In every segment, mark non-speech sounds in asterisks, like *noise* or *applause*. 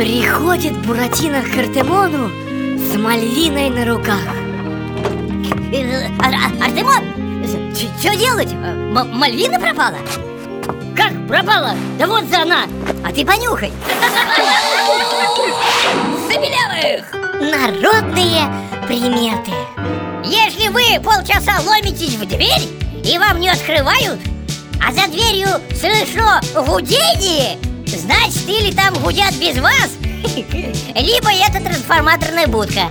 Подходит Буратино к Артемону с Мальвиной на руках Ар- Ар- Артемон, что делать? М- Мальвина пропала? Как пропала? Да вот за она А ты понюхай Забелявых! Народные приметы Если вы полчаса ломитесь в дверь и вам не открывают, а за дверью слышно гудение, значит или там гудят без вас, *laughs* либо это трансформаторная будка.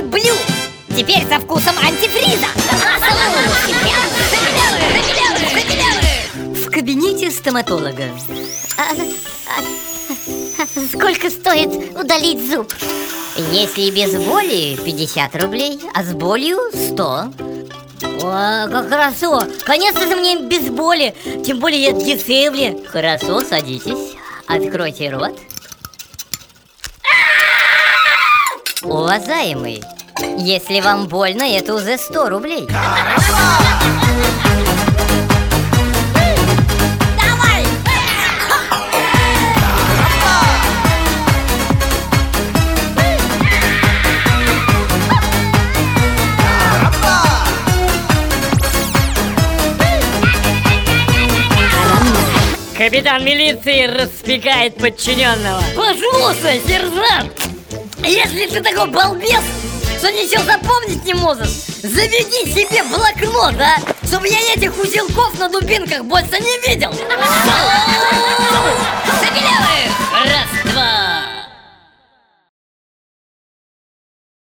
Пепси Блю! Теперь со вкусом антифриза! В кабинете стоматолога А, а, Сколько стоит удалить зуб? Если без боли 50 рублей, а с болью 100 О, как хорошо Конечно же мне без боли Тем более я дешевле Хорошо, садитесь, откройте рот Уважаемый, если вам больно, это уже 100 рублей. Давай! Капитан милиции распекает подчиненного. Послушай, сержант, если ты такой балбес, что ничего запомнить не можешь, заведи себе блокнот, а, чтобы я этих узелков на дубинках больше не видел.